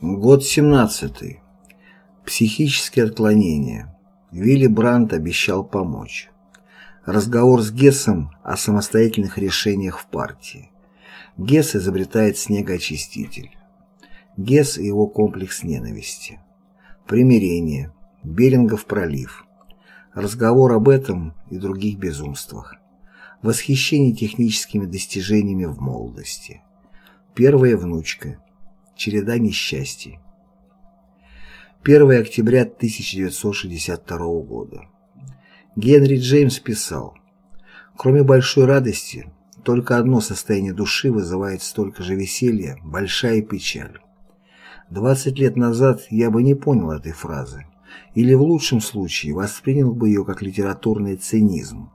Год 17. Психические отклонения. Вилли Брандт обещал помочь. Разговор с Гессом о самостоятельных решениях в партии. Гесс изобретает снегоочиститель. Гесс и его комплекс ненависти. Примирение. Берингов пролив. Разговор об этом и других безумствах. Восхищение техническими достижениями в молодости. Первая внучка. Череда несчастий. 1 октября 1962 года. Генри Джеймс писал, «Кроме большой радости, только одно состояние души вызывает столько же веселья, большая печаль. 20 лет назад я бы не понял этой фразы, или в лучшем случае воспринял бы ее как литературный цинизм.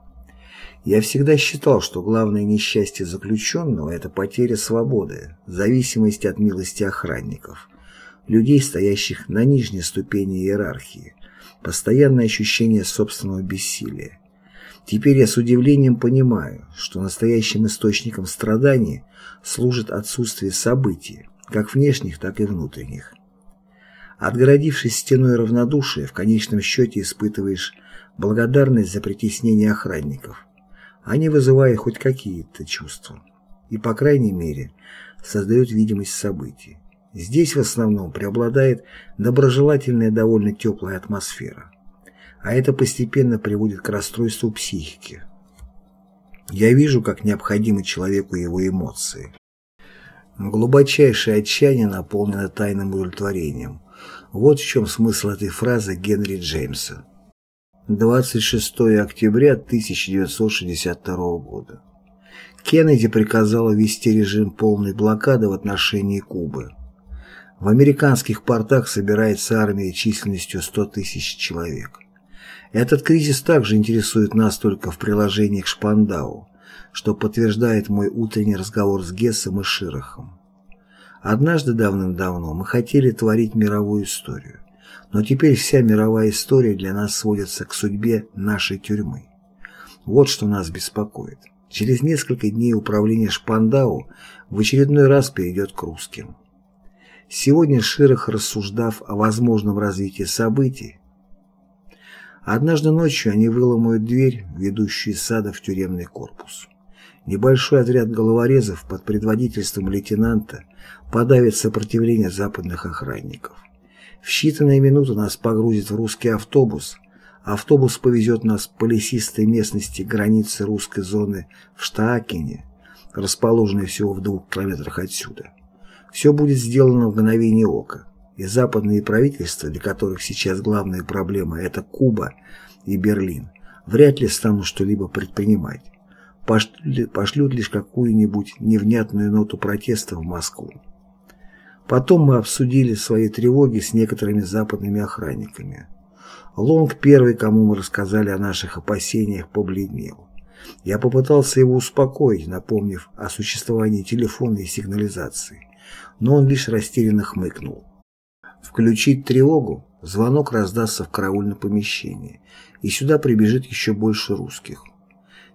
Я всегда считал, что главное несчастье заключенного – это потеря свободы, зависимость от милости охранников, людей, стоящих на нижней ступени иерархии, постоянное ощущение собственного бессилия. Теперь я с удивлением понимаю, что настоящим источником страданий служит отсутствие событий, как внешних, так и внутренних. Отгородившись стеной равнодушия, в конечном счете испытываешь благодарность за притеснение охранников – они вызывают хоть какие-то чувства и, по крайней мере, создают видимость событий. Здесь в основном преобладает доброжелательная довольно теплая атмосфера, а это постепенно приводит к расстройству психики. Я вижу, как необходимы человеку его эмоции. Глубочайшее отчаяние наполнено тайным удовлетворением. Вот в чем смысл этой фразы Генри Джеймса. 26 октября 1962 года. Кеннеди приказал ввести режим полной блокады в отношении Кубы. В американских портах собирается армия численностью 100 тысяч человек. Этот кризис также интересует нас только в приложении к Шпандау, что подтверждает мой утренний разговор с Гессом и Широхом. Однажды давным-давно мы хотели творить мировую историю. Но теперь вся мировая история для нас сводится к судьбе нашей тюрьмы. Вот что нас беспокоит. Через несколько дней управление Шпандау в очередной раз перейдет к русским. Сегодня Широх, рассуждав о возможном развитии событий, однажды ночью они выломают дверь, ведущую из сада в тюремный корпус. Небольшой отряд головорезов под предводительством лейтенанта подавит сопротивление западных охранников. В считанные минуты нас погрузят в русский автобус. Автобус повезет нас по лесистой местности границы русской зоны в Штаакене, расположенной всего в двух километрах отсюда. Все будет сделано в мгновение ока, и западные правительства, для которых сейчас главная проблема – это Куба и Берлин, вряд ли станут что-либо предпринимать. Пошлют лишь какую-нибудь невнятную ноту протеста в Москву. Потом мы обсудили свои тревоги с некоторыми западными охранниками. Лонг, первый, кому мы рассказали о наших опасениях, побледнел. Я попытался его успокоить, напомнив о существовании телефонной сигнализации, но он лишь растерянно хмыкнул. Включить тревогу, звонок раздастся в караульном помещении, и сюда прибежит еще больше русских.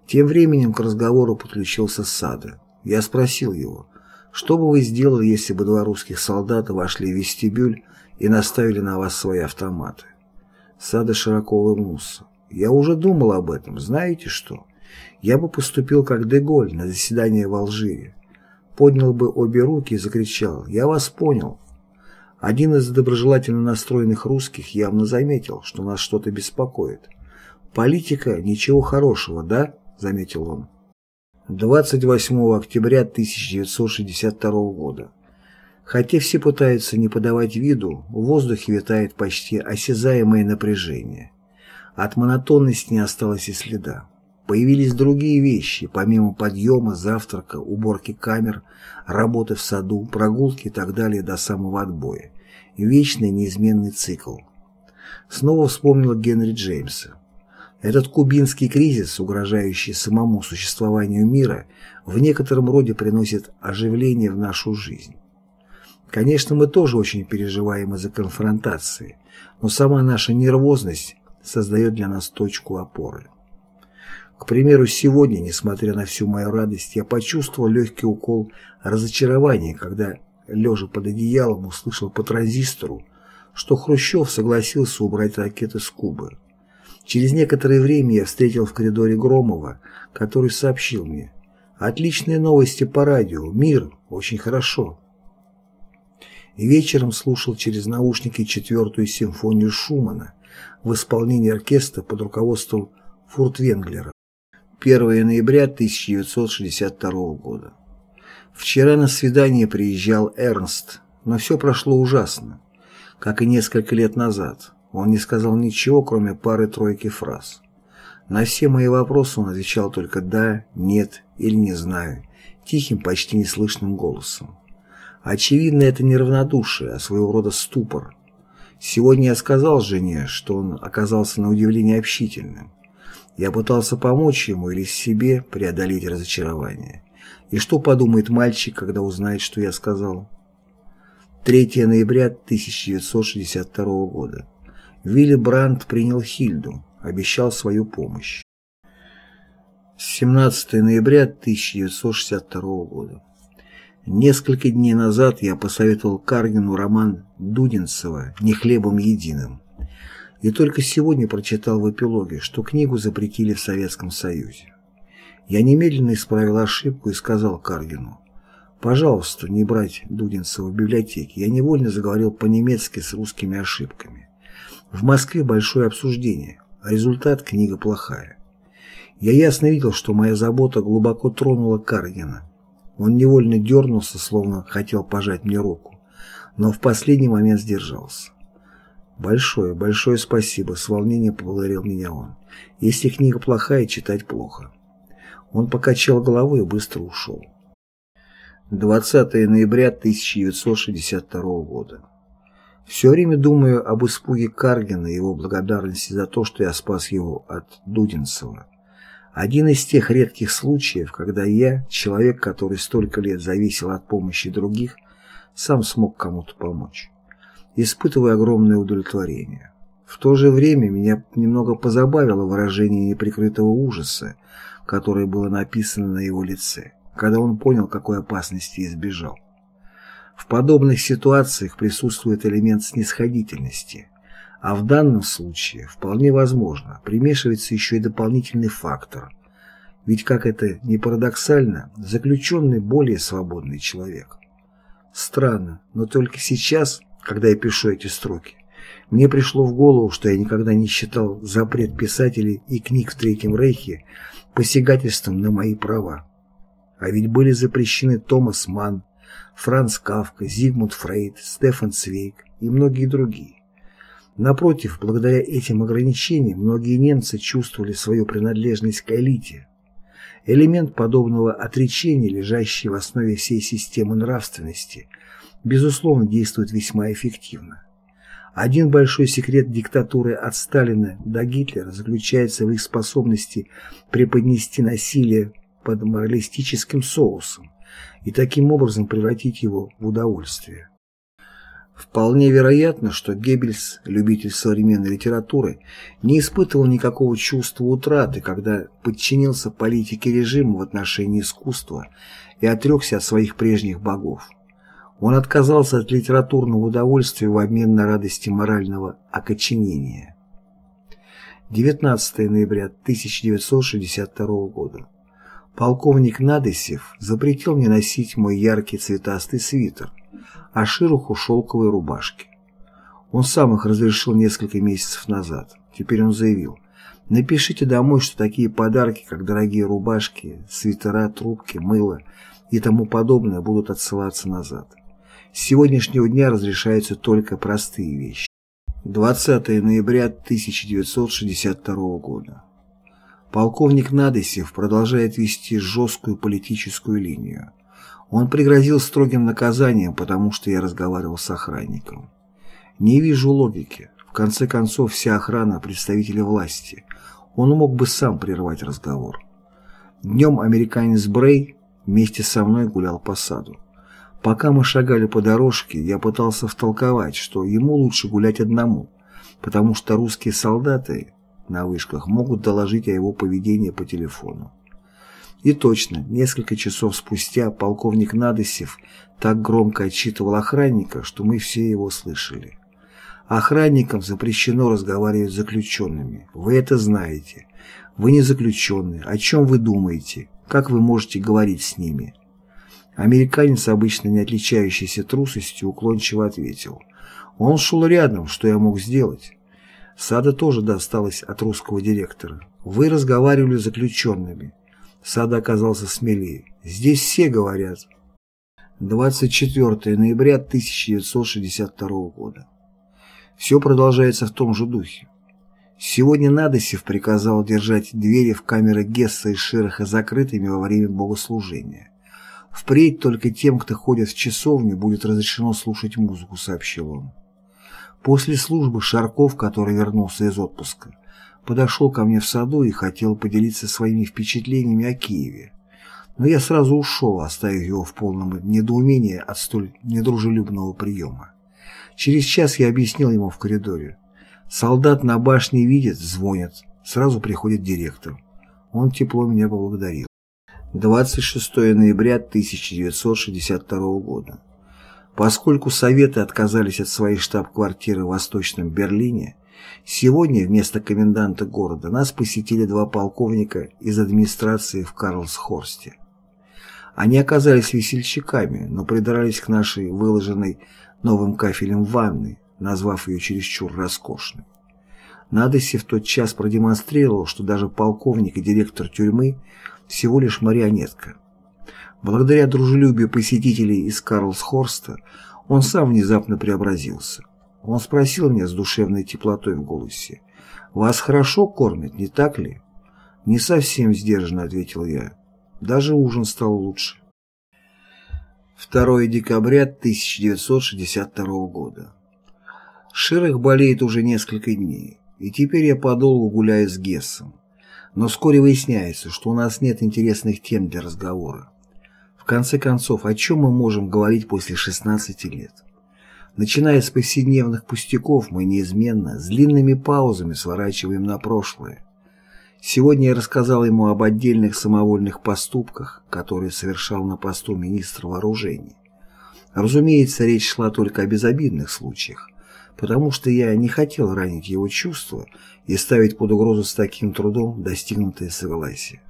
Тем временем к разговору подключился Сада. Я спросил его, что бы вы сделали, если бы два русских солдата вошли в вестибюль и наставили на вас свои автоматы? Сада широко улыбнулся. Я уже думал об этом. Знаете что? Я бы поступил как Деголь на заседании в Алжире. Поднял бы обе руки и закричал «Я вас понял». Один из доброжелательно настроенных русских явно заметил, что нас что-то беспокоит. «Политика – ничего хорошего, да?» – заметил он. 28 октября 1962 года. Хотя все пытаются не подавать виду, в воздухе витает почти осязаемое напряжение. От монотонности не осталось и следа. Появились другие вещи, помимо подъема, завтрака, уборки камер, работы в саду, прогулки и так далее до самого отбоя. Вечный неизменный цикл. Снова вспомнила Генри Джеймса. Этот кубинский кризис, угрожающий самому существованию мира, в некотором роде приносит оживление в нашу жизнь. Конечно, мы тоже очень переживаем из-за конфронтации, но сама наша нервозность создает для нас точку опоры. К примеру, сегодня, несмотря на всю мою радость, я почувствовал легкий укол разочарования, когда лежа под одеялом, услышал по транзистору, что Хрущев согласился убрать ракеты с Кубы. Через некоторое время я встретил в коридоре Громова, который сообщил мне «Отличные новости по радио, мир, очень хорошо». И вечером слушал через наушники четвертую симфонию Шумана в исполнении оркестра под руководством Фуртвенглера. 1 ноября 1962 года. Вчера на свидание приезжал Эрнст, но все прошло ужасно, как и несколько лет назад. Он не сказал ничего, кроме пары-тройки фраз. На все мои вопросы он отвечал только «да», «нет» или «не знаю», тихим, почти неслышным голосом. Очевидно, это не равнодушие, а своего рода ступор. Сегодня я сказал жене, что он оказался на удивление общительным. Я пытался помочь ему или себе преодолеть разочарование. И что подумает мальчик, когда узнает, что я сказал? 3 ноября 1962 года. Вилли Брандт принял Хильду, обещал свою помощь. 17 ноября 1962 года. Несколько дней назад я посоветовал Каргину роман Дудинцева «Не хлебом единым». И только сегодня прочитал в эпилоге, что книгу запретили в Советском Союзе. Я немедленно исправил ошибку и сказал Каргину, «Пожалуйста, не брать Дудинцева в библиотеке, я невольно заговорил по-немецки с русскими ошибками. В Москве большое обсуждение, а результат – книга плохая. Я ясно видел, что моя забота глубоко тронула Каргина. Он невольно дернулся, словно хотел пожать мне руку, но в последний момент сдержался. «Большое, большое спасибо», — с волнением поблагодарил меня он. «Если книга плохая, читать плохо». Он покачал головой и быстро ушел. 20 ноября 1962 года. Все время думаю об испуге Каргина и его благодарности за то, что я спас его от Дудинцева. Один из тех редких случаев, когда я, человек, который столько лет зависел от помощи других, сам смог кому-то помочь испытывая огромное удовлетворение. В то же время меня немного позабавило выражение неприкрытого ужаса, которое было написано на его лице, когда он понял, какой опасности избежал. В подобных ситуациях присутствует элемент снисходительности, а в данном случае, вполне возможно, примешивается еще и дополнительный фактор. Ведь, как это ни парадоксально, заключенный более свободный человек. Странно, но только сейчас когда я пишу эти строки. Мне пришло в голову, что я никогда не считал запрет писателей и книг в Третьем Рейхе посягательством на мои права. А ведь были запрещены Томас Манн, Франц Кавка, Зигмунд Фрейд, Стефан Цвейг и многие другие. Напротив, благодаря этим ограничениям, многие немцы чувствовали свою принадлежность к элите. Элемент подобного отречения, лежащий в основе всей системы нравственности – безусловно, действует весьма эффективно. Один большой секрет диктатуры от Сталина до Гитлера заключается в их способности преподнести насилие под моралистическим соусом и таким образом превратить его в удовольствие. Вполне вероятно, что Геббельс, любитель современной литературы, не испытывал никакого чувства утраты, когда подчинился политике режима в отношении искусства и отрекся от своих прежних богов. Он отказался от литературного удовольствия в обмен на радости морального окоченения. 19 ноября 1962 года. Полковник Надысев запретил мне носить мой яркий цветастый свитер, а шируху шелковой рубашки. Он сам их разрешил несколько месяцев назад. Теперь он заявил, напишите домой, что такие подарки, как дорогие рубашки, свитера, трубки, мыло и тому подобное будут отсылаться назад. С сегодняшнего дня разрешаются только простые вещи. 20 ноября 1962 года. Полковник Надысев продолжает вести жесткую политическую линию. Он пригрозил строгим наказанием, потому что я разговаривал с охранником. Не вижу логики. В конце концов, вся охрана – представители власти. Он мог бы сам прервать разговор. Днем американец Брей вместе со мной гулял по саду. Пока мы шагали по дорожке, я пытался втолковать, что ему лучше гулять одному, потому что русские солдаты на вышках могут доложить о его поведении по телефону. И точно, несколько часов спустя полковник Надысев так громко отчитывал охранника, что мы все его слышали. Охранникам запрещено разговаривать с заключенными. Вы это знаете. Вы не заключенные. О чем вы думаете? Как вы можете говорить с ними? Американец, обычно не отличающийся трусостью, уклончиво ответил. Он шел рядом, что я мог сделать? Сада тоже досталось от русского директора. Вы разговаривали с заключенными. Сада оказался смелее. Здесь все говорят. 24 ноября 1962 года. Все продолжается в том же духе. Сегодня Надосев приказал держать двери в камеры Гесса и Широха закрытыми во время богослужения. Впредь только тем, кто ходит в часовню, будет разрешено слушать музыку, сообщил он. После службы Шарков, который вернулся из отпуска, подошел ко мне в саду и хотел поделиться своими впечатлениями о Киеве. Но я сразу ушел, оставив его в полном недоумении от столь недружелюбного приема. Через час я объяснил ему в коридоре. Солдат на башне видит, звонит. Сразу приходит директор. Он тепло меня поблагодарил. 26 ноября 1962 года. Поскольку Советы отказались от своей штаб-квартиры в Восточном Берлине, сегодня вместо коменданта города нас посетили два полковника из администрации в Карлсхорсте. Они оказались весельчаками, но придрались к нашей выложенной новым кафелем ванной, назвав ее чересчур роскошной. Надоси в тот час продемонстрировал, что даже полковник и директор тюрьмы всего лишь марионетка. Благодаря дружелюбию посетителей из Карлсхорста он сам внезапно преобразился. Он спросил меня с душевной теплотой в голосе, «Вас хорошо кормят, не так ли?» «Не совсем сдержанно», — ответил я. «Даже ужин стал лучше». 2 декабря 1962 года. Ширых болеет уже несколько дней, и теперь я подолгу гуляю с Гессом. Но вскоре выясняется, что у нас нет интересных тем для разговора. Конце концов, о чем мы можем говорить после 16 лет? Начиная с повседневных пустяков, мы неизменно, с длинными паузами сворачиваем на прошлое. Сегодня я рассказал ему об отдельных самовольных поступках, которые совершал на посту министра вооружений. Разумеется, речь шла только о безобидных случаях, потому что я не хотел ранить его чувства и ставить под угрозу с таким трудом достигнутое согласие.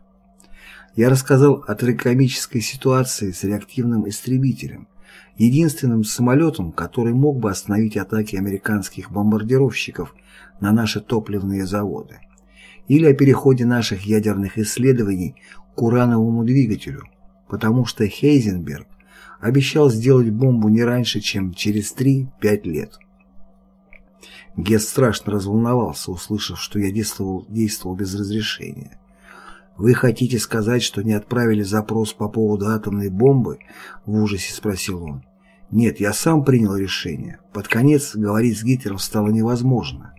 Я рассказал о трагикомической ситуации с реактивным истребителем, единственным самолетом, который мог бы остановить атаки американских бомбардировщиков на наши топливные заводы, или о переходе наших ядерных исследований к урановому двигателю, потому что Хейзенберг обещал сделать бомбу не раньше, чем через 3-5 лет. Гесс страшно разволновался, услышав, что я действовал, действовал без разрешения. «Вы хотите сказать, что не отправили запрос по поводу атомной бомбы?» — в ужасе спросил он. «Нет, я сам принял решение. Под конец говорить с Гитлером стало невозможно.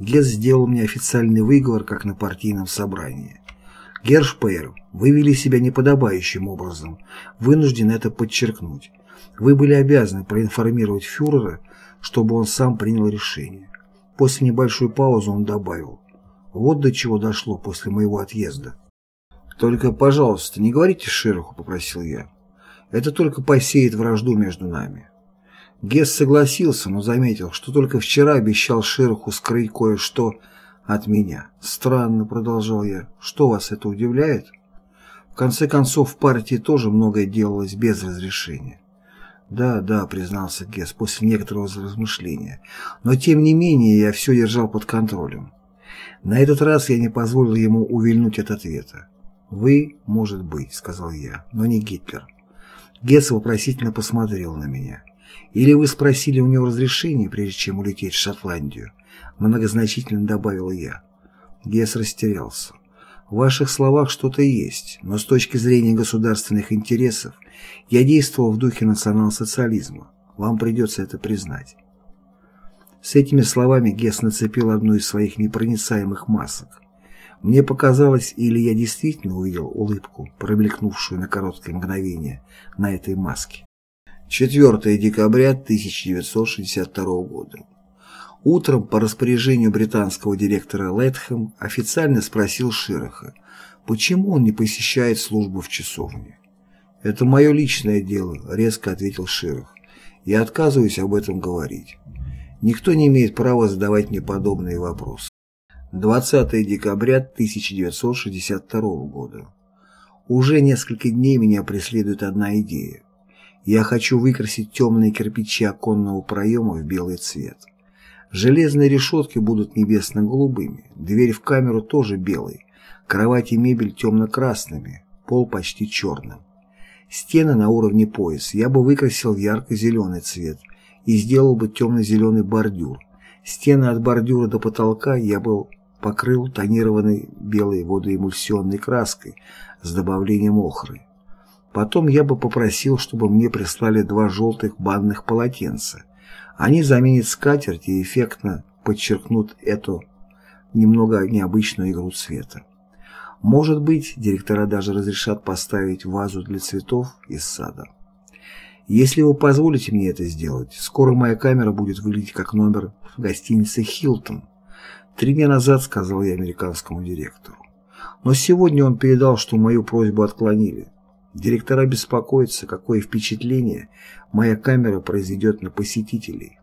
Гесс сделал мне официальный выговор, как на партийном собрании. Гершпейер, вы вели себя неподобающим образом. Вынужден это подчеркнуть. Вы были обязаны проинформировать фюрера, чтобы он сам принял решение. После небольшой паузы он добавил. Вот до чего дошло после моего отъезда. «Только, пожалуйста, не говорите Широху», — попросил я. «Это только посеет вражду между нами». Гесс согласился, но заметил, что только вчера обещал Широху скрыть кое-что от меня. «Странно», — продолжал я. «Что вас это удивляет?» В конце концов, в партии тоже многое делалось без разрешения. «Да, да», — признался Гесс после некоторого размышления. «Но тем не менее я все держал под контролем. На этот раз я не позволил ему увильнуть от ответа. «Вы, может быть», — сказал я, — «но не Гитлер». Гесс вопросительно посмотрел на меня. «Или вы спросили у него разрешения, прежде чем улететь в Шотландию?» Многозначительно добавил я. Гесс растерялся. В ваших словах что-то есть, но с точки зрения государственных интересов я действовал в духе национал-социализма. Вам придется это признать. С этими словами Гесс нацепил одну из своих непроницаемых масок. Мне показалось, или я действительно увидел улыбку, промелькнувшую на короткое мгновение на этой маске. 4 декабря 1962 года. Утром по распоряжению британского директора Лэтхэм официально спросил Широха, Почему он не посещает службу в часовне? «Это мое личное дело», — резко ответил Ширах. «Я отказываюсь об этом говорить. Никто не имеет права задавать мне подобные вопросы». 20 декабря 1962 года. Уже несколько дней меня преследует одна идея. Я хочу выкрасить темные кирпичи оконного проема в белый цвет. Железные решетки будут небесно-голубыми, дверь в камеру тоже белой, кровать и мебель темно-красными, пол почти черным. Стены на уровне пояс я бы выкрасил в ярко-зеленый цвет и сделал бы темно-зеленый бордюр. Стены от бордюра до потолка я бы покрыл тонированной белой водоэмульсионной краской с добавлением охры. Потом я бы попросил, чтобы мне прислали два желтых банных полотенца. Они заменят скатерть и эффектно подчеркнут эту немного необычную игру цвета. Может быть, директора даже разрешат поставить вазу для цветов из сада. Если вы позволите мне это сделать, скоро моя камера будет выглядеть как номер в гостинице «Хилтон». Три дня назад сказал я американскому директору. Но сегодня он передал, что мою просьбу отклонили. Директора беспокоятся, какое впечатление моя камера произведет на посетителей.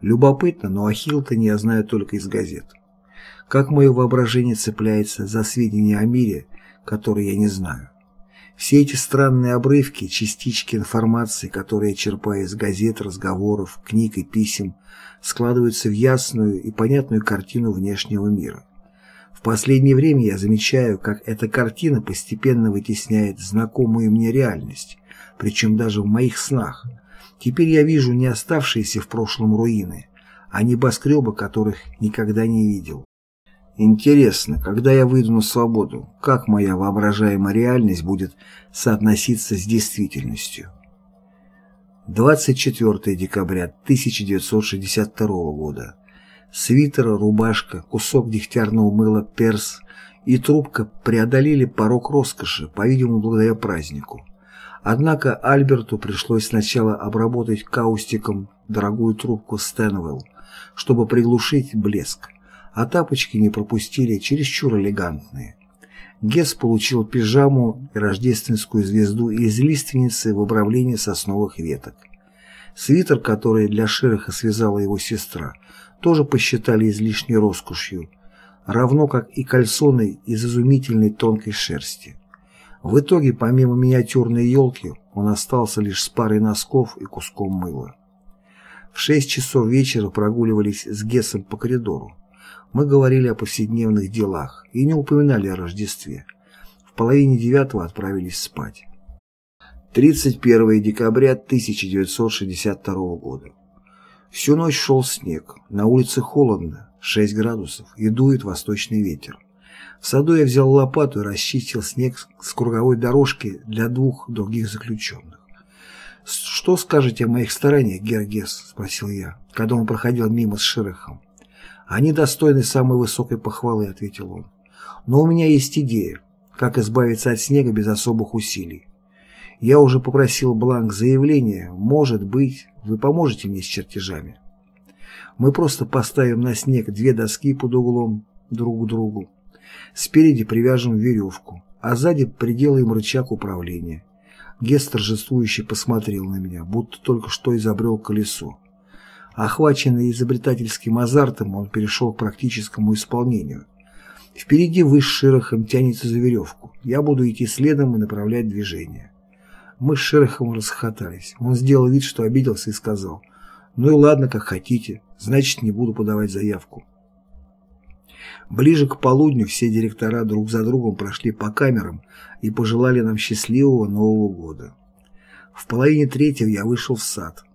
Любопытно, но о Хилтоне я знаю только из газет. Как мое воображение цепляется за сведения о мире, которые я не знаю. Все эти странные обрывки, частички информации, которые я черпаю из газет, разговоров, книг и писем, складываются в ясную и понятную картину внешнего мира. В последнее время я замечаю, как эта картина постепенно вытесняет знакомую мне реальность, причем даже в моих снах. Теперь я вижу не оставшиеся в прошлом руины, а небоскребы, которых никогда не видел. Интересно, когда я выйду на свободу, как моя воображаемая реальность будет соотноситься с действительностью? 24 декабря 1962 года. Свитер, рубашка, кусок дегтярного мыла перс и трубка преодолели порог роскоши, по-видимому, благодаря празднику. Однако Альберту пришлось сначала обработать каустиком дорогую трубку Стэнвелл, чтобы приглушить блеск а тапочки не пропустили, чересчур элегантные. Гесс получил пижаму и рождественскую звезду из лиственницы в обрамлении сосновых веток. Свитер, который для Шераха связала его сестра, тоже посчитали излишней роскошью, равно как и кальсоны из изумительной тонкой шерсти. В итоге, помимо миниатюрной елки, он остался лишь с парой носков и куском мыла. В шесть часов вечера прогуливались с Гессом по коридору. Мы говорили о повседневных делах и не упоминали о Рождестве. В половине девятого отправились спать. 31 декабря 1962 года. Всю ночь шел снег, на улице холодно, 6 градусов, и дует восточный ветер. В саду я взял лопату и расчистил снег с круговой дорожки для двух других заключенных. «Что скажете о моих стараниях, Гергес?» – спросил я, когда он проходил мимо с Шерехом. «Они достойны самой высокой похвалы», — ответил он. «Но у меня есть идея, как избавиться от снега без особых усилий. Я уже попросил бланк заявления, может быть, вы поможете мне с чертежами. Мы просто поставим на снег две доски под углом друг к другу. Спереди привяжем веревку, а сзади приделаем рычаг управления. Гест торжествующе посмотрел на меня, будто только что изобрел колесо. Охваченный изобретательским азартом, он перешел к практическому исполнению. Впереди вы с Широхом тянется за веревку. Я буду идти следом и направлять движение. Мы с Широхом расхохотались. Он сделал вид, что обиделся и сказал, «Ну и ладно, как хотите, значит, не буду подавать заявку». Ближе к полудню все директора друг за другом прошли по камерам и пожелали нам счастливого Нового года. В половине третьего я вышел в сад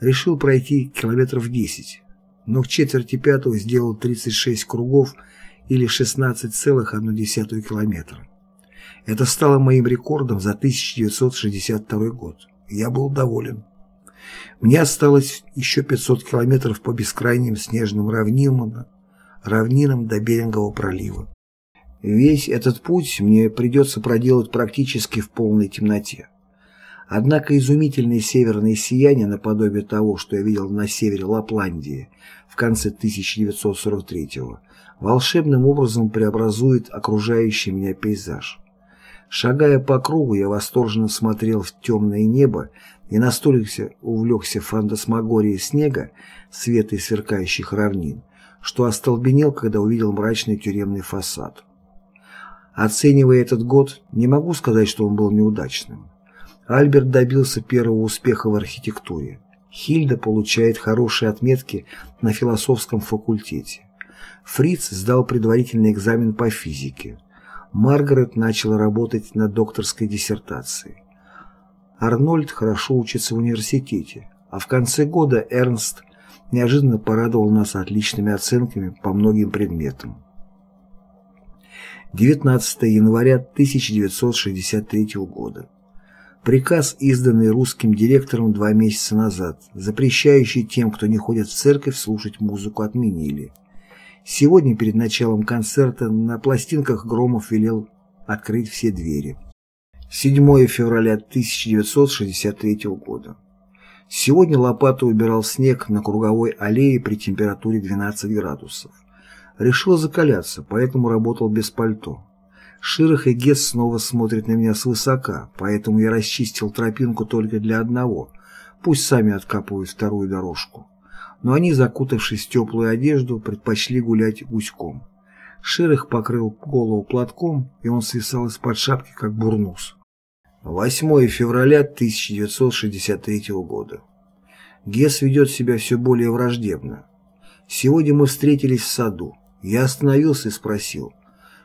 решил пройти километров 10, но к четверти пятого сделал 36 кругов или 16,1 километра. Это стало моим рекордом за 1962 год. Я был доволен. Мне осталось еще 500 километров по бескрайним снежным равнинам, равнинам до Берингового пролива. Весь этот путь мне придется проделать практически в полной темноте. Однако изумительное северное сияние, наподобие того, что я видел на севере Лапландии в конце 1943-го, волшебным образом преобразует окружающий меня пейзаж. Шагая по кругу, я восторженно смотрел в темное небо и настолько увлекся фантасмагорией снега, света и сверкающих равнин, что остолбенел, когда увидел мрачный тюремный фасад. Оценивая этот год, не могу сказать, что он был неудачным. Альберт добился первого успеха в архитектуре. Хильда получает хорошие отметки на философском факультете. Фриц сдал предварительный экзамен по физике. Маргарет начала работать над докторской диссертацией. Арнольд хорошо учится в университете, а в конце года Эрнст неожиданно порадовал нас отличными оценками по многим предметам. 19 января 1963 года. Приказ, изданный русским директором два месяца назад, запрещающий тем, кто не ходит в церковь, слушать музыку, отменили. Сегодня, перед началом концерта, на пластинках Громов велел открыть все двери. 7 февраля 1963 года. Сегодня лопата убирал снег на круговой аллее при температуре 12 градусов. Решил закаляться, поэтому работал без пальто. Ширах и Гесс снова смотрят на меня свысока, поэтому я расчистил тропинку только для одного. Пусть сами откапывают вторую дорожку. Но они, закутавшись в теплую одежду, предпочли гулять гуськом. Ширах покрыл голову платком, и он свисал из-под шапки, как бурнус. 8 февраля 1963 года. Гесс ведет себя все более враждебно. Сегодня мы встретились в саду. Я остановился и спросил.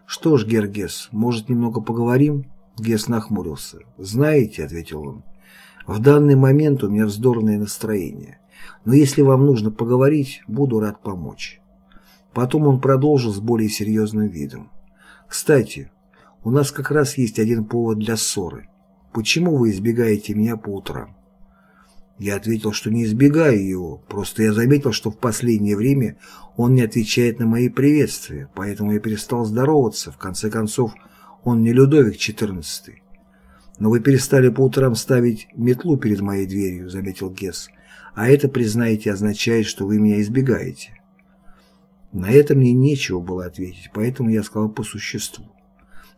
«Что ж, Гергес, может, немного поговорим?» Гес нахмурился. «Знаете», — ответил он, — «в данный момент у меня вздорное настроение. Но если вам нужно поговорить, буду рад помочь». Потом он продолжил с более серьезным видом. «Кстати, у нас как раз есть один повод для ссоры. Почему вы избегаете меня по утрам?» Я ответил, что не избегаю его, просто я заметил, что в последнее время он не отвечает на мои приветствия, поэтому я перестал здороваться, в конце концов, он не Людовик XIV. «Но вы перестали по утрам ставить метлу перед моей дверью», — заметил Гесс. «А это, признаете, означает, что вы меня избегаете». На это мне нечего было ответить, поэтому я сказал по существу.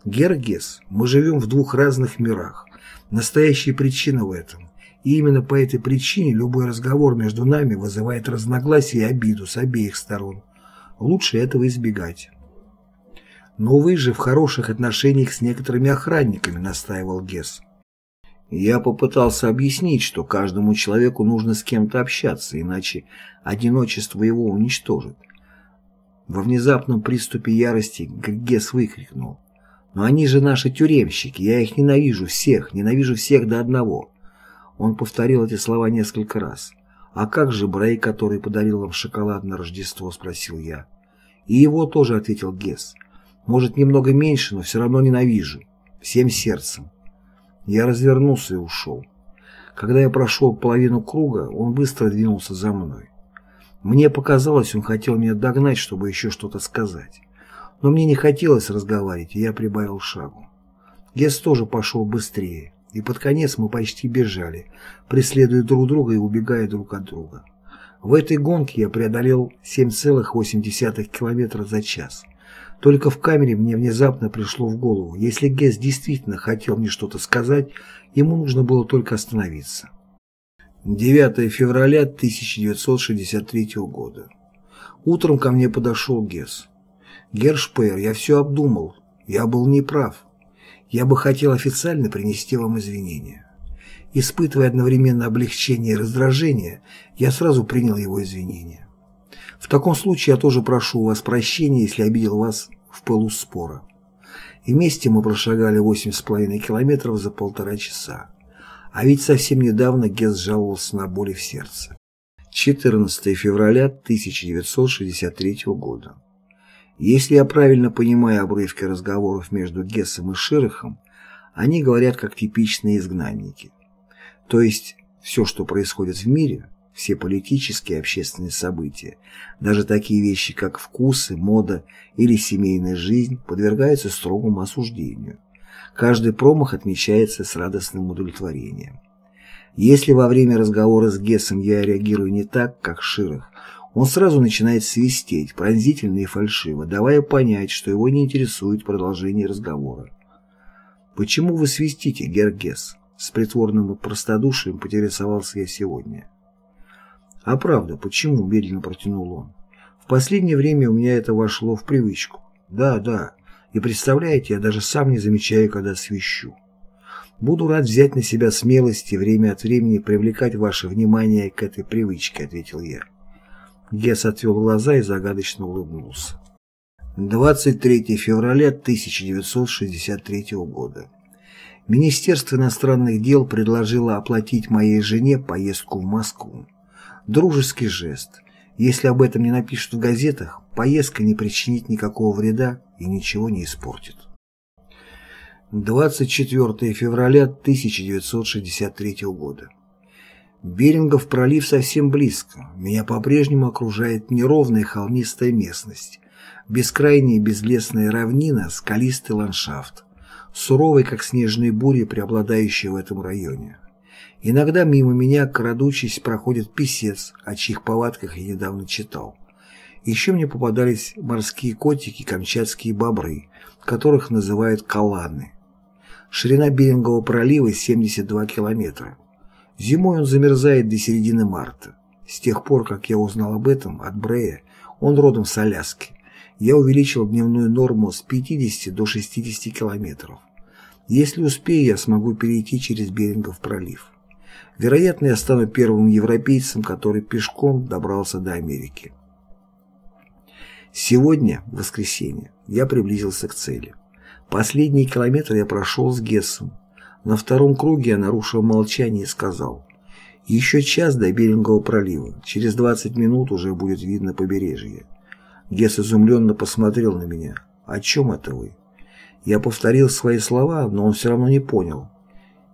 «Гергес, мы живем в двух разных мирах. Настоящая причина в этом. И именно по этой причине любой разговор между нами вызывает разногласия и обиду с обеих сторон. Лучше этого избегать. «Но вы же в хороших отношениях с некоторыми охранниками», — настаивал Гесс. Я попытался объяснить, что каждому человеку нужно с кем-то общаться, иначе одиночество его уничтожит. Во внезапном приступе ярости Гесс выкрикнул. «Но они же наши тюремщики, я их ненавижу всех, ненавижу всех до одного. Он повторил эти слова несколько раз. «А как же Брей, который подарил вам шоколад на Рождество?» – спросил я. «И его тоже», – ответил Гесс. «Может, немного меньше, но все равно ненавижу. Всем сердцем». Я развернулся и ушел. Когда я прошел половину круга, он быстро двинулся за мной. Мне показалось, он хотел меня догнать, чтобы еще что-то сказать. Но мне не хотелось разговаривать, и я прибавил шагу. Гесс тоже пошел быстрее и под конец мы почти бежали, преследуя друг друга и убегая друг от друга. В этой гонке я преодолел 7,8 км за час. Только в камере мне внезапно пришло в голову, если Гесс действительно хотел мне что-то сказать, ему нужно было только остановиться. 9 февраля 1963 года. Утром ко мне подошел Гесс. «Гершпейер, я все обдумал. Я был неправ. Я бы хотел официально принести вам извинения. Испытывая одновременно облегчение и раздражение, я сразу принял его извинения. В таком случае я тоже прошу у вас прощения, если обидел вас в пылу спора. Вместе мы прошагали 8,5 километров за полтора часа. А ведь совсем недавно Гесс жаловался на боли в сердце. 14 февраля 1963 года. Если я правильно понимаю обрывки разговоров между Гессом и Широхом, они говорят как типичные изгнанники. То есть все, что происходит в мире, все политические и общественные события, даже такие вещи, как вкусы, мода или семейная жизнь, подвергаются строгому осуждению. Каждый промах отмечается с радостным удовлетворением. Если во время разговора с Гессом я реагирую не так, как Широх, Он сразу начинает свистеть, пронзительно и фальшиво, давая понять, что его не интересует продолжение разговора. «Почему вы свистите, Гергес?» С притворным простодушием поинтересовался я сегодня. «А правда, почему?» – медленно протянул он. «В последнее время у меня это вошло в привычку. Да, да. И представляете, я даже сам не замечаю, когда свищу. Буду рад взять на себя смелость и время от времени привлекать ваше внимание к этой привычке», – ответил я. Гесс отвел глаза и загадочно улыбнулся. 23 февраля 1963 года. Министерство иностранных дел предложило оплатить моей жене поездку в Москву. Дружеский жест. Если об этом не напишут в газетах, поездка не причинит никакого вреда и ничего не испортит. 24 февраля 1963 года. Берингов пролив совсем близко. Меня по-прежнему окружает неровная холмистая местность, бескрайняя безлесная равнина, скалистый ландшафт суровой, как снежные бури, преобладающие в этом районе. Иногда мимо меня, крадучись, проходит писец, о чьих повадках я недавно читал. Еще мне попадались морские котики, камчатские бобры, которых называют каланы. Ширина Берингового пролива 72 километра. Зимой он замерзает до середины марта. С тех пор, как я узнал об этом от Брея, он родом с Аляски, я увеличил дневную норму с 50 до 60 километров. Если успею, я смогу перейти через Берингов пролив. Вероятно, я стану первым европейцем, который пешком добрался до Америки. Сегодня, в воскресенье, я приблизился к цели. Последний километр я прошел с Гессом. На втором круге я нарушил молчание и сказал, «Еще час до Берингового пролива. Через 20 минут уже будет видно побережье». Гесс изумленно посмотрел на меня. «О чем это вы?» Я повторил свои слова, но он все равно не понял.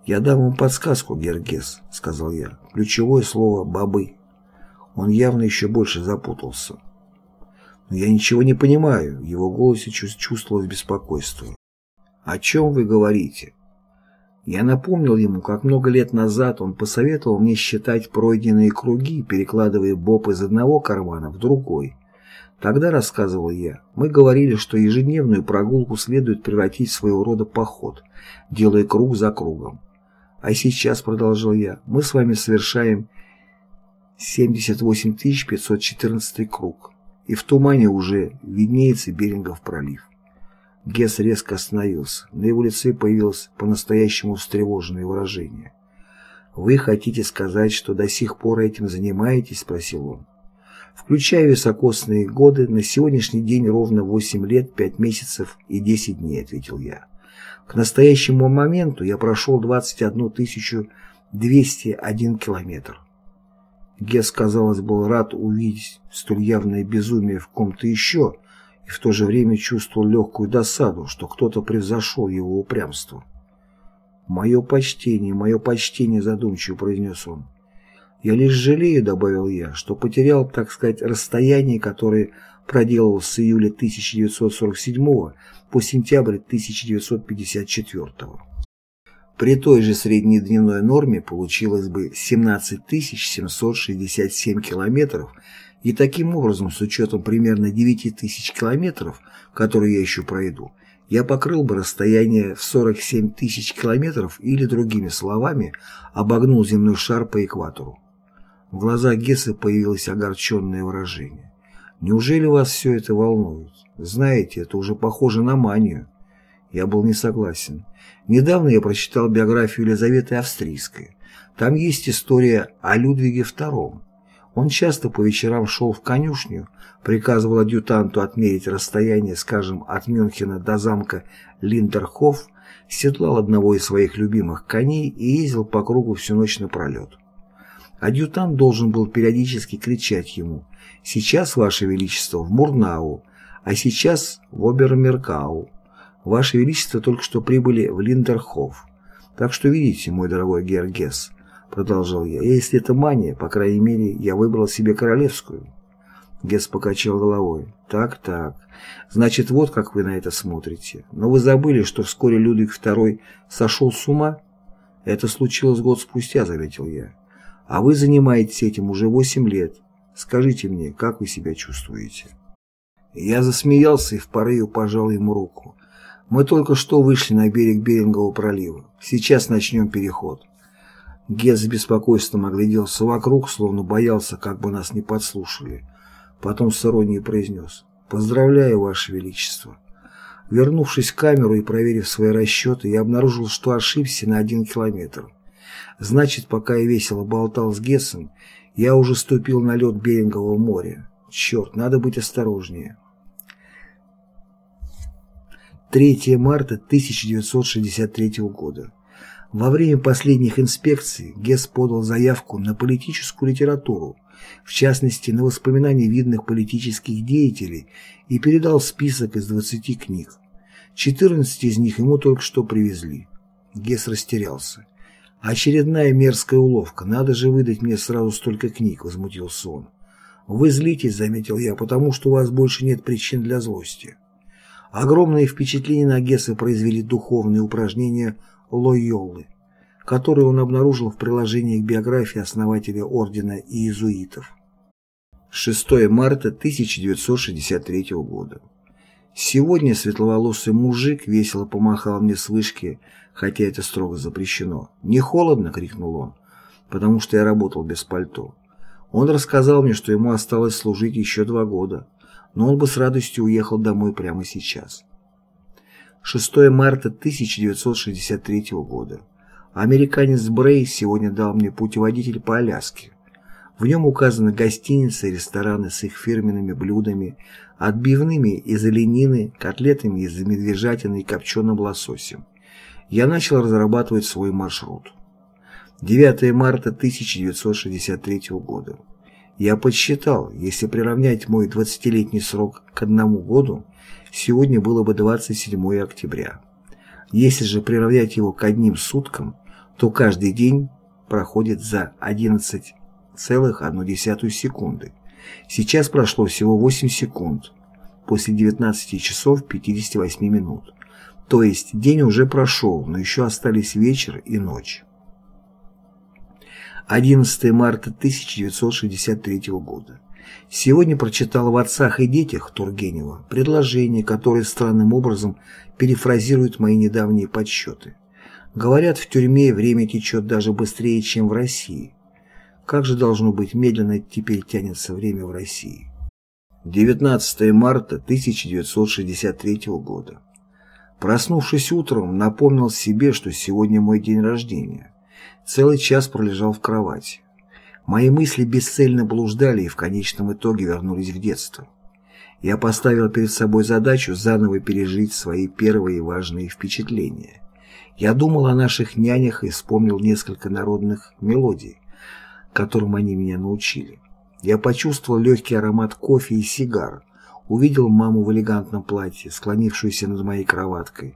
«Я дам вам подсказку, Гергес», — сказал я. Ключевое слово «бобы». Он явно еще больше запутался. «Но я ничего не понимаю», — в его голосе чувствовалось беспокойство. «О чем вы говорите?» Я напомнил ему, как много лет назад он посоветовал мне считать пройденные круги, перекладывая боб из одного кармана в другой. Тогда, рассказывал я, мы говорили, что ежедневную прогулку следует превратить в своего рода поход, делая круг за кругом. А сейчас, продолжил я, мы с вами совершаем 78 514 круг, и в тумане уже виднеется Берингов пролив. Гесс резко остановился. На его лице появилось по-настоящему встревоженное выражение. «Вы хотите сказать, что до сих пор этим занимаетесь?» – спросил он. Включая високосные годы, на сегодняшний день ровно 8 лет, 5 месяцев и 10 дней, ответил я. К настоящему моменту я прошел 21 201 километр. Гесс, казалось, был рад увидеть столь явное безумие в ком-то еще, и в то же время чувствовал легкую досаду, что кто-то превзошел его упрямство. «Мое почтение, мое почтение», — задумчиво произнес он. Я лишь жалею, добавил я, что потерял, так сказать, расстояние, которое проделал с июля 1947 по сентябрь 1954. При той же среднедневной норме получилось бы 17 767 километров, и таким образом, с учетом примерно 9 тысяч километров, которые я еще пройду, я покрыл бы расстояние в 47 тысяч километров или, другими словами, обогнул земной шар по экватору. В глазах Гесса появилось огорченное выражение. «Неужели вас все это волнует? Знаете, это уже похоже на манию». Я был не согласен. Недавно я прочитал биографию Елизаветы Австрийской. Там есть история о Людвиге II. Он часто по вечерам шел в конюшню, приказывал адъютанту отмерить расстояние, скажем, от Мюнхена до замка Линдерхоф, седлал одного из своих любимых коней и ездил по кругу всю ночь напролет. Адъютант должен был периодически кричать ему «Сейчас, Ваше Величество, в Мурнау, а сейчас в Обермеркау. Ваше Величество только что прибыли в Линдерхоф. Так что видите, мой дорогой Гергес, продолжал я, если это мания, по крайней мере, я выбрал себе королевскую». Гесс покачал головой. «Так, так. Значит, вот как вы на это смотрите. Но вы забыли, что вскоре Людвиг II сошел с ума?» «Это случилось год спустя», — заметил я. А вы занимаетесь этим уже 8 лет. Скажите мне, как вы себя чувствуете?» Я засмеялся и в порыве пожал ему руку. «Мы только что вышли на берег Берингового пролива. Сейчас начнем переход». Гет с беспокойством огляделся вокруг, словно боялся, как бы нас не подслушали. Потом с иронией произнес «Поздравляю, Ваше Величество». Вернувшись в камеру и проверив свои расчеты, я обнаружил, что ошибся на один километр. Значит, пока я весело болтал с Гессом, я уже ступил на лед Берингового моря. Черт, надо быть осторожнее. 3 марта 1963 года. Во время последних инспекций Гесс подал заявку на политическую литературу, в частности на воспоминания видных политических деятелей и передал список из 20 книг. 14 из них ему только что привезли. Гесс растерялся. «Очередная мерзкая уловка. Надо же выдать мне сразу столько книг», — возмутился он. «Вы злитесь», — заметил я, — «потому что у вас больше нет причин для злости». Огромное впечатление на Гесса произвели духовные упражнения Лойолы, которые он обнаружил в приложении к биографии основателя ордена иезуитов. 6 марта 1963 года. Сегодня светловолосый мужик весело помахал мне с вышки, хотя это строго запрещено. «Не холодно?» — крикнул он, потому что я работал без пальто. Он рассказал мне, что ему осталось служить еще два года, но он бы с радостью уехал домой прямо сейчас. 6 марта 1963 года. Американец Брей сегодня дал мне путеводитель по Аляске. В нем указаны гостиницы и рестораны с их фирменными блюдами, отбивными из оленины, котлетами из медвежатины и копченым лососем. Я начал разрабатывать свой маршрут. 9 марта 1963 года. Я подсчитал, если приравнять мой 20-летний срок к одному году, сегодня было бы 27 октября. Если же приравнять его к одним суткам, то каждый день проходит за 11 0,1 секунды. Сейчас прошло всего 8 секунд после 19 часов 58 минут. То есть день уже прошел, но еще остались вечер и ночь. 11 марта 1963 года. Сегодня прочитал в «Отцах и детях» Тургенева предложение, которое странным образом перефразирует мои недавние подсчеты. Говорят, в тюрьме время течет даже быстрее, чем в России. Как же должно быть медленно теперь тянется время в России? 19 марта 1963 года. Проснувшись утром, напомнил себе, что сегодня мой день рождения. Целый час пролежал в кровати. Мои мысли бесцельно блуждали и в конечном итоге вернулись в детство. Я поставил перед собой задачу заново пережить свои первые важные впечатления. Я думал о наших нянях и вспомнил несколько народных мелодий, которым они меня научили. Я почувствовал легкий аромат кофе и сигар, увидел маму в элегантном платье, склонившуюся над моей кроваткой.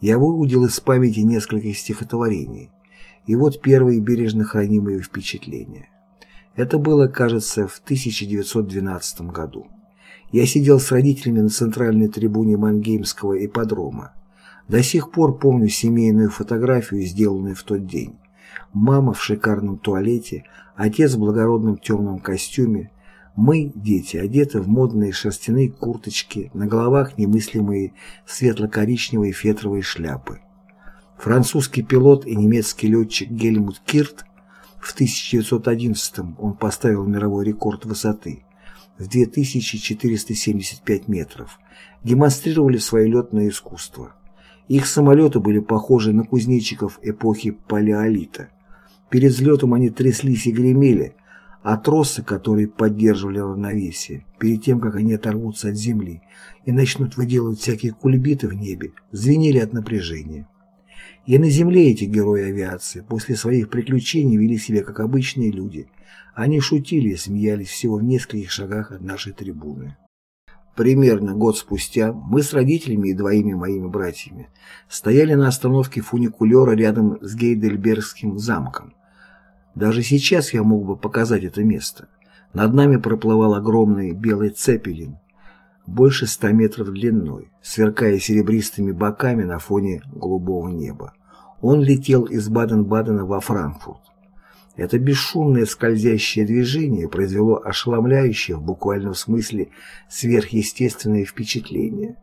Я выудил из памяти несколько стихотворений. И вот первые бережно хранимые впечатления. Это было, кажется, в 1912 году. Я сидел с родителями на центральной трибуне Мангеймского ипподрома. До сих пор помню семейную фотографию, сделанную в тот день. Мама в шикарном туалете, отец в благородном темном костюме. Мы, дети, одеты в модные шерстяные курточки, на головах немыслимые светло-коричневые фетровые шляпы. Французский пилот и немецкий летчик Гельмут Кирт в 1911 он поставил мировой рекорд высоты в 2475 метров, демонстрировали свое летное искусство. Их самолеты были похожи на кузнечиков эпохи Палеолита. Перед взлетом они тряслись и гремели, а тросы, которые поддерживали равновесие, перед тем, как они оторвутся от земли и начнут выделывать всякие кульбиты в небе, звенели от напряжения. И на земле эти герои авиации после своих приключений вели себя как обычные люди. Они шутили и смеялись всего в нескольких шагах от нашей трибуны. Примерно год спустя мы с родителями и двоими моими братьями стояли на остановке фуникулера рядом с Гейдельбергским замком. Даже сейчас я мог бы показать это место. Над нами проплывал огромный белый цепелин, больше ста метров длиной, сверкая серебристыми боками на фоне голубого неба. Он летел из Баден-Бадена во Франкфурт. Это бесшумное скользящее движение произвело ошеломляющее в буквальном смысле сверхъестественное впечатление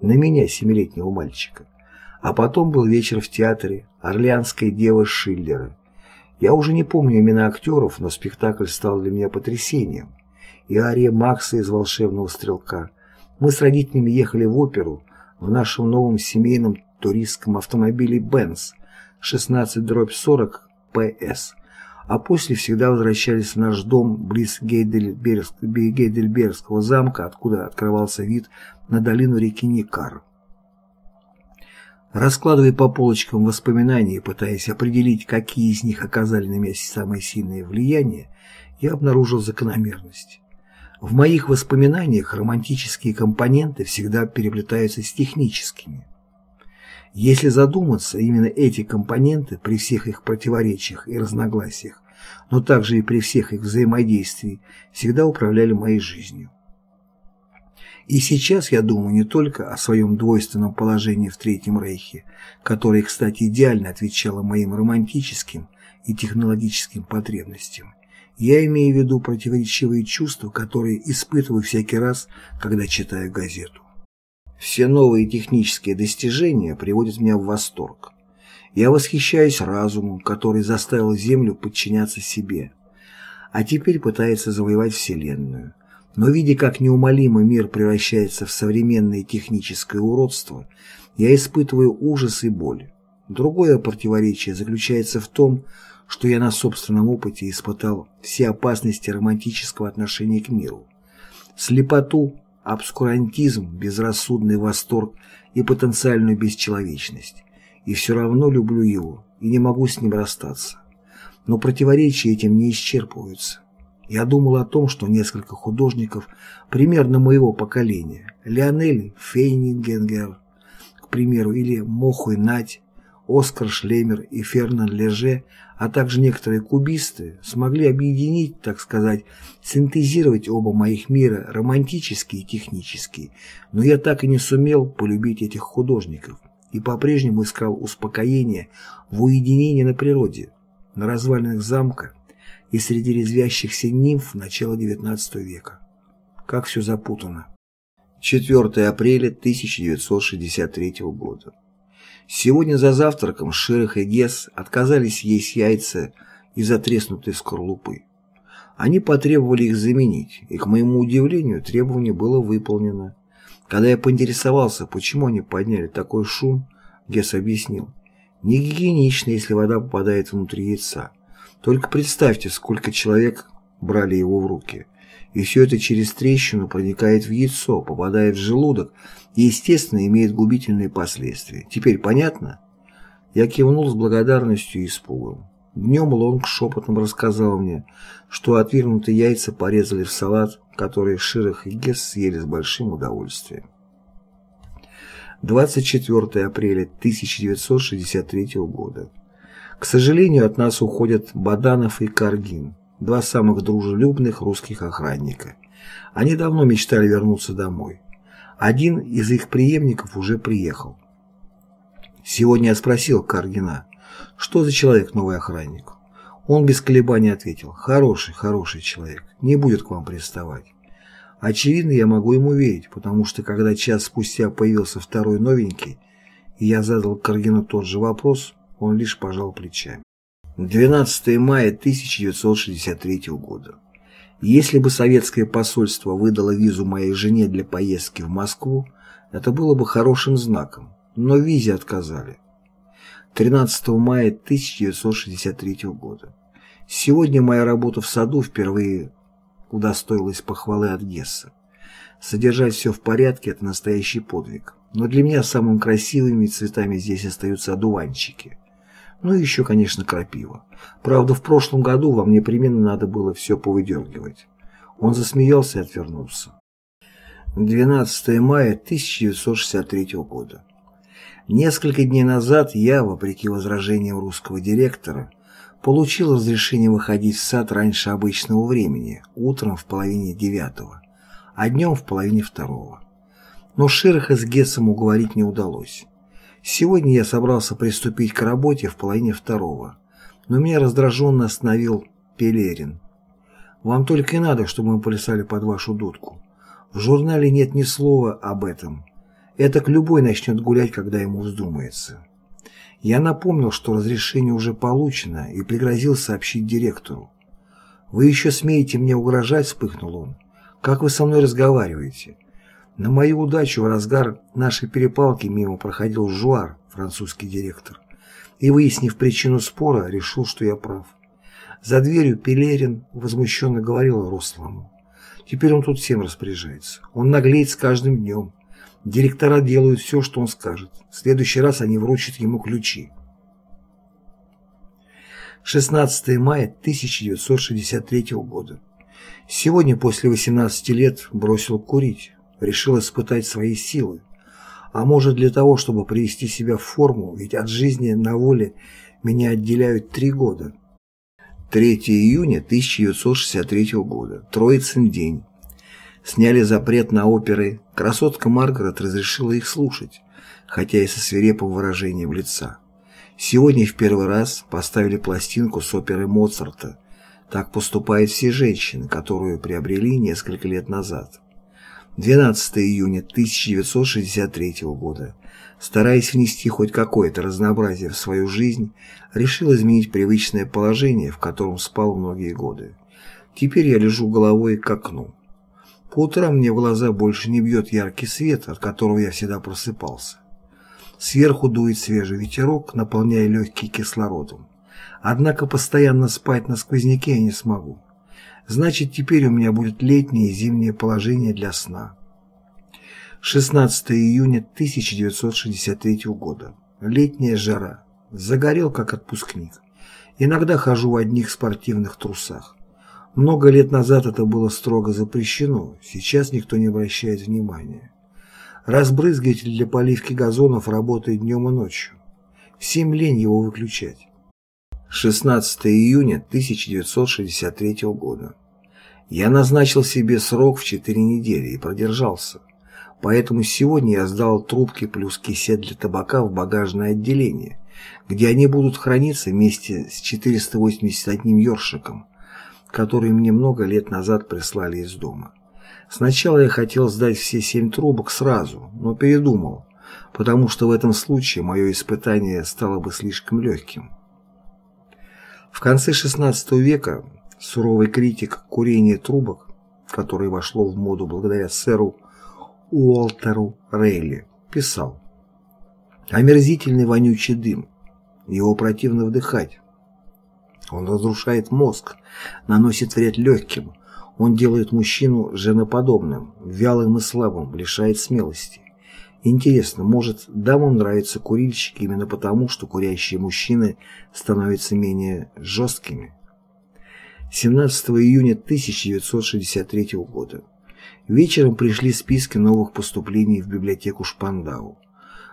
на меня, семилетнего мальчика. А потом был вечер в театре «Орлеанская дева Шиллера». Я уже не помню имена актеров, но спектакль стал для меня потрясением. И ария Макса из «Волшебного стрелка». Мы с родителями ехали в оперу в нашем новом семейном туристском автомобиле «Бенц» 16-40 ПС, а после всегда возвращались в наш дом близ Гейдельбергского замка, откуда открывался вид на долину реки Никар. Раскладывая по полочкам воспоминания, пытаясь определить, какие из них оказали на меня самое сильное влияние, я обнаружил закономерность. В моих воспоминаниях романтические компоненты всегда переплетаются с техническими. Если задуматься, именно эти компоненты при всех их противоречиях и разногласиях, но также и при всех их взаимодействии, всегда управляли моей жизнью. И сейчас я думаю не только о своем двойственном положении в Третьем Рейхе, которое, кстати, идеально отвечало моим романтическим и технологическим потребностям. Я имею в виду противоречивые чувства, которые испытываю всякий раз, когда читаю газету. Все новые технические достижения приводят меня в восторг. Я восхищаюсь разумом, который заставил Землю подчиняться себе, а теперь пытается завоевать Вселенную – но видя, как неумолимо мир превращается в современное техническое уродство, я испытываю ужас и боль. Другое противоречие заключается в том, что я на собственном опыте испытал все опасности романтического отношения к миру. Слепоту, обскурантизм, безрассудный восторг и потенциальную бесчеловечность. И все равно люблю его, и не могу с ним расстаться. Но противоречия этим не исчерпываются. Я думал о том, что несколько художников примерно моего поколения, Леонель Фейнингенгер, к примеру, или Мохуй Нать, Оскар Шлемер и Фернан Леже, а также некоторые кубисты, смогли объединить, так сказать, синтезировать оба моих мира, романтические и технические, но я так и не сумел полюбить этих художников и по-прежнему искал успокоение в уединении на природе, на развалинах замка, и среди резвящихся нимф начала XIX века. Как все запутано. 4 апреля 1963 года. Сегодня за завтраком Ширах и Гесс отказались есть яйца из отреснутой скорлупы. Они потребовали их заменить, и, к моему удивлению, требование было выполнено. Когда я поинтересовался, почему они подняли такой шум, Гесс объяснил, не гигиенично, если вода попадает внутрь яйца. Только представьте, сколько человек брали его в руки. И все это через трещину проникает в яйцо, попадает в желудок и, естественно, имеет губительные последствия. Теперь понятно? Я кивнул с благодарностью и испугом. Днем Лонг шепотом рассказал мне, что отвергнутые яйца порезали в салат, который Ширах и Гесс съели с большим удовольствием. 24 апреля 1963 года. К сожалению, от нас уходят Баданов и Каргин, два самых дружелюбных русских охранника. Они давно мечтали вернуться домой. Один из их преемников уже приехал. Сегодня я спросил Каргина, что за человек новый охранник. Он без колебаний ответил, хороший, хороший человек, не будет к вам приставать. Очевидно, я могу ему верить, потому что когда час спустя появился второй новенький, и я задал Каргину тот же вопрос, он лишь пожал плечами. 12 мая 1963 года. Если бы советское посольство выдало визу моей жене для поездки в Москву, это было бы хорошим знаком, но визе отказали. 13 мая 1963 года. Сегодня моя работа в саду впервые удостоилась похвалы от Гесса. Содержать все в порядке – это настоящий подвиг. Но для меня самыми красивыми цветами здесь остаются одуванчики. Ну и еще, конечно, крапива. Правда, в прошлом году вам непременно надо было все повыдергивать. Он засмеялся и отвернулся. 12 мая 1963 года. Несколько дней назад я, вопреки возражениям русского директора, получил разрешение выходить в сад раньше обычного времени, утром в половине девятого, а днем в половине второго. Но Широха с Гессом уговорить не удалось. Сегодня я собрался приступить к работе в половине второго, Но меня раздраженно остановил Пелерин. «Вам только и надо, чтобы мы плясали под вашу дудку. В журнале нет ни слова об этом. Это к любой начнет гулять, когда ему вздумается». Я напомнил, что разрешение уже получено, и пригрозил сообщить директору. «Вы еще смеете мне угрожать?» – вспыхнул он. «Как вы со мной разговариваете?» На мою удачу в разгар нашей перепалки мимо проходил Жуар, французский директор, и, выяснив причину спора, решил, что я прав. За дверью Пелерин возмущенно говорил Рослому. Теперь он тут всем распоряжается. Он наглеет с каждым днем. Директора делают все, что он скажет. В следующий раз они вручат ему ключи. 16 мая 1963 года. Сегодня после 18 лет бросил курить. Решил испытать свои силы. А может для того, чтобы привести себя в форму, ведь от жизни на воле меня отделяют три года. 3 июня 1963 года. Троицын день. Сняли запрет на оперы. Красотка Маргарет разрешила их слушать, хотя и со свирепым выражением лица. Сегодня в первый раз поставили пластинку с оперы Моцарта. Так поступают все женщины, которую приобрели несколько лет назад. 12 июня 1963 года. Стараясь внести хоть какое-то разнообразие в свою жизнь, решил изменить привычное положение, в котором спал многие годы. Теперь я лежу головой к окну. По утрам мне в глаза больше не бьет яркий свет, от которого я всегда просыпался. Сверху дует свежий ветерок, наполняя легкие кислородом. Однако постоянно спать на сквозняке я не смогу. Значит, теперь у меня будет летнее и зимнее положение для сна. 16 июня 1963 года. Летняя жара. Загорел, как отпускник. Иногда хожу в одних спортивных трусах. Много лет назад это было строго запрещено, сейчас никто не обращает внимания. Разбрызгиватель для поливки газонов работает днем и ночью. Всем лень его выключать. 16 июня 1963 года. Я назначил себе срок в 4 недели и продержался. Поэтому сегодня я сдал трубки плюс кисет для табака в багажное отделение, где они будут храниться вместе с 481 ёршиком, который мне много лет назад прислали из дома. Сначала я хотел сдать все семь трубок сразу, но передумал, потому что в этом случае мое испытание стало бы слишком легким. В конце XVI века суровый критик курения трубок, которое вошло в моду благодаря сэру Уолтеру Рейли, писал «Омерзительный вонючий дым, его противно вдыхать. Он разрушает мозг, наносит вред легким, он делает мужчину женоподобным, вялым и слабым, лишает смелости. Интересно, может, дамам нравятся курильщики именно потому, что курящие мужчины становятся менее жесткими? 17 июня 1963 года. Вечером пришли списки новых поступлений в библиотеку Шпандау.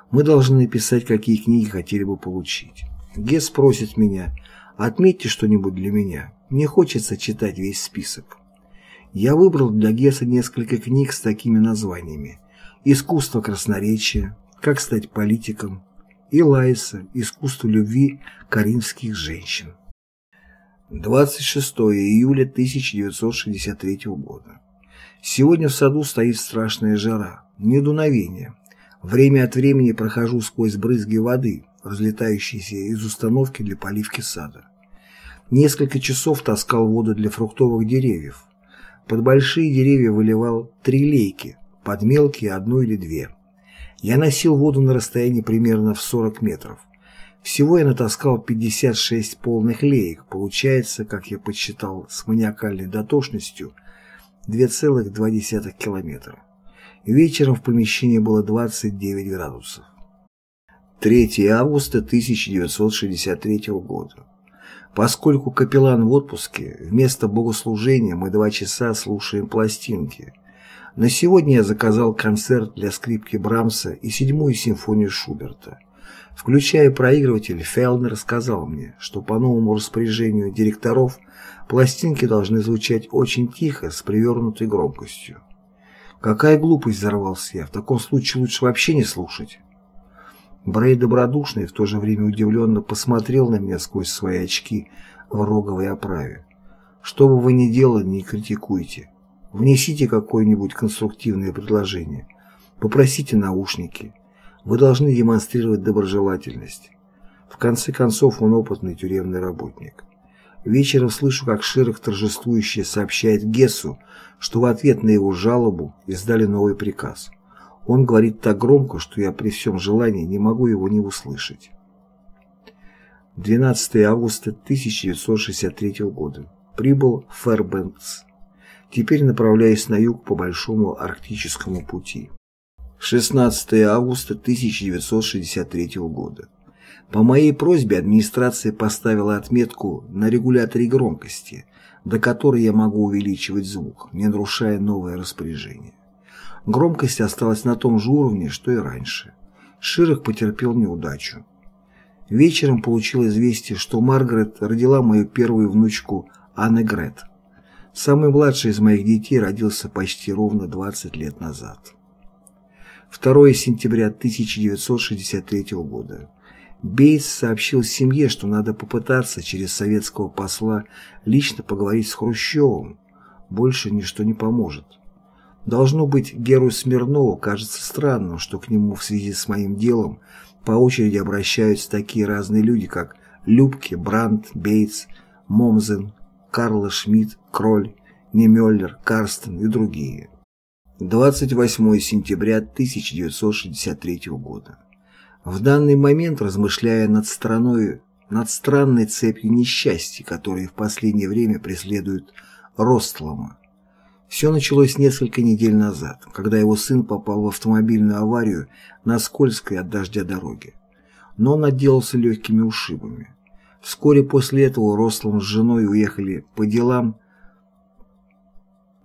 Мы должны написать, какие книги хотели бы получить. Гесс просит меня, отметьте что-нибудь для меня. Мне хочется читать весь список. Я выбрал для Гесса несколько книг с такими названиями. «Искусство красноречия», «Как стать политиком», и Лайса «Искусство любви коринфских женщин». 26 июля 1963 года. Сегодня в саду стоит страшная жара, не дуновение. Время от времени прохожу сквозь брызги воды, разлетающиеся из установки для поливки сада. Несколько часов таскал воду для фруктовых деревьев. Под большие деревья выливал три лейки, под мелкие одну или две. Я носил воду на расстоянии примерно в 40 метров. Всего я натаскал 56 полных леек, получается, как я подсчитал с маниакальной дотошностью, 2,2 километра. Вечером в помещении было 29 градусов. 3 августа 1963 года. Поскольку капеллан в отпуске, вместо богослужения мы два часа слушаем пластинки. На сегодня я заказал концерт для скрипки Брамса и седьмую симфонию Шуберта. Включая проигрыватель, Фелнер сказал мне, что по новому распоряжению директоров пластинки должны звучать очень тихо, с привернутой громкостью. Какая глупость, взорвался я, в таком случае лучше вообще не слушать. Брей добродушно и в то же время удивленно посмотрел на меня сквозь свои очки в роговой оправе. Что бы вы ни делали, не критикуйте. Внесите какое-нибудь конструктивное предложение. Попросите наушники. Вы должны демонстрировать доброжелательность. В конце концов, он опытный тюремный работник. Вечером слышу, как Ширах торжествующе сообщает Гессу, что в ответ на его жалобу издали новый приказ. Он говорит так громко, что я при всем желании не могу его не услышать. 12 августа 1963 года. Прибыл в Фэрбэнкс. Теперь направляюсь на юг по Большому Арктическому пути. 16 августа 1963 года. По моей просьбе администрация поставила отметку на регуляторе громкости, до которой я могу увеличивать звук, не нарушая новое распоряжение. Громкость осталась на том же уровне, что и раньше. Ширах потерпел неудачу. Вечером получил известие, что Маргарет родила мою первую внучку Аннегрет. Самый младший из моих детей родился почти ровно 20 лет назад. 2 сентября 1963 года. Бейтс сообщил семье, что надо попытаться через советского посла лично поговорить с Хрущевым. Больше ничто не поможет. Должно быть, Геру Смирнову кажется странным, что к нему в связи с моим делом по очереди обращаются такие разные люди, как Любке, Брандт, Бейтс, Момзен, Карла Шмидт, Кроль, Немеллер, Карстен и другие. 28 сентября 1963 года. В данный момент, размышляя над страной, над странной цепью несчастья, которые в последнее время преследуют Ростлома, все началось несколько недель назад, когда его сын попал в автомобильную аварию на скользкой от дождя дороге. Но он отделался легкими ушибами. Вскоре после этого Рослом с женой уехали по делам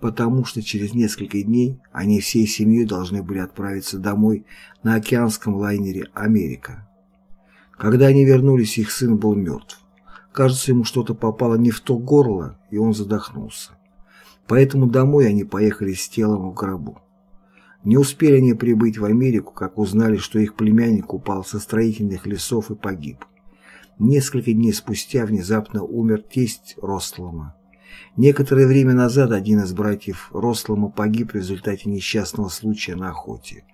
потому что через несколько дней они всей семьей должны были отправиться домой на океанском лайнере «Америка». Когда они вернулись, их сын был мертв. Кажется, ему что-то попало не в то горло, и он задохнулся. Поэтому домой они поехали с телом в гробу. Не успели они прибыть в Америку, как узнали, что их племянник упал со строительных лесов и погиб. Несколько дней спустя внезапно умер тесть Ростлома. Некоторое время назад один из братьев Рослома погиб в результате несчастного случая на охоте.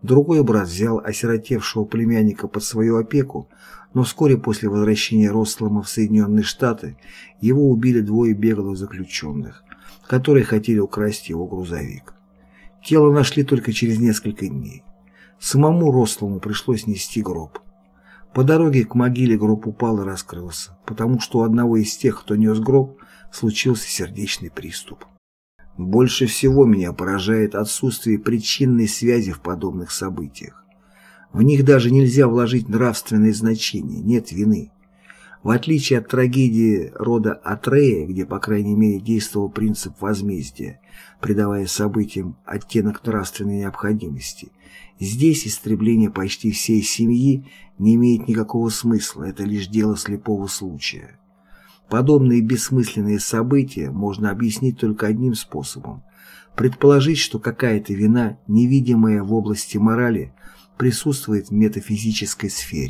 Другой брат взял осиротевшего племянника под свою опеку, но вскоре после возвращения Рослома в Соединенные Штаты его убили двое беглых заключенных, которые хотели украсть его грузовик. Тело нашли только через несколько дней. Самому Рослому пришлось нести гроб. По дороге к могиле гроб упал и раскрылся, потому что у одного из тех, кто нес гроб, случился сердечный приступ. Больше всего меня поражает отсутствие причинной связи в подобных событиях. В них даже нельзя вложить нравственное значение, нет вины. В отличие от трагедии рода Атрея, где, по крайней мере, действовал принцип возмездия, придавая событиям оттенок нравственной необходимости, здесь истребление почти всей семьи не имеет никакого смысла, это лишь дело слепого случая. Подобные бессмысленные события можно объяснить только одним способом – предположить, что какая-то вина, невидимая в области морали, присутствует в метафизической сфере.